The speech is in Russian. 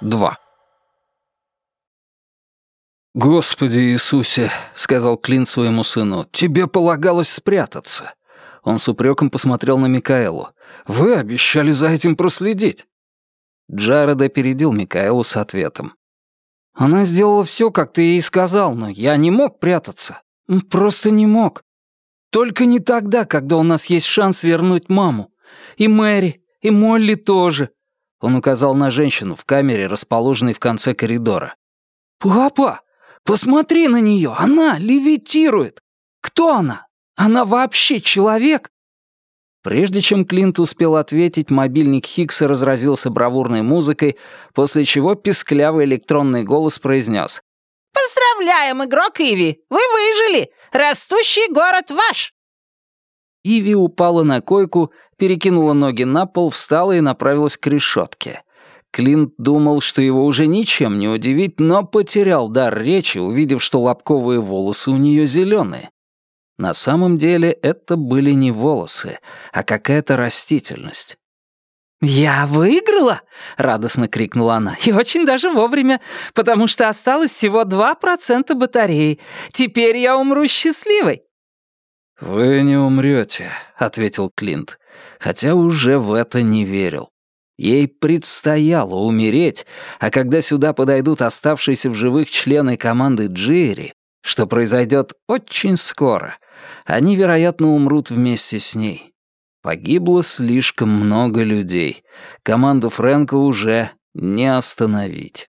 2. «Господи Иисусе», — сказал Клинт своему сыну, — «тебе полагалось спрятаться». Он с упреком посмотрел на Микаэлу. «Вы обещали за этим проследить». Джаред опередил Микаэлу с ответом. «Она сделала все, как ты ей сказал, но я не мог прятаться. Просто не мог. Только не тогда, когда у нас есть шанс вернуть маму. И Мэри, и Молли тоже». Он указал на женщину в камере, расположенной в конце коридора. «Папа, Посмотри на нее, она левитирует. Кто она? Она вообще человек?» Прежде чем Клинт успел ответить, мобильник Хиггса разразился бравурной музыкой, после чего писклявый электронный голос произнес. «Поздравляем, игрок Иви! Вы выжили! Растущий город ваш!» Иви упала на койку, перекинула ноги на пол, встала и направилась к решетке. Клинт думал, что его уже ничем не удивить, но потерял дар речи, увидев, что лобковые волосы у нее зеленые. На самом деле это были не волосы, а какая-то растительность. «Я выиграла!» — радостно крикнула она. «И очень даже вовремя, потому что осталось всего 2% батареи. Теперь я умру счастливой!» «Вы не умрете», — ответил Клинт, хотя уже в это не верил. Ей предстояло умереть, а когда сюда подойдут оставшиеся в живых члены команды Джерри, что произойдет очень скоро, они, вероятно, умрут вместе с ней. Погибло слишком много людей. Команду Фрэнка уже не остановить.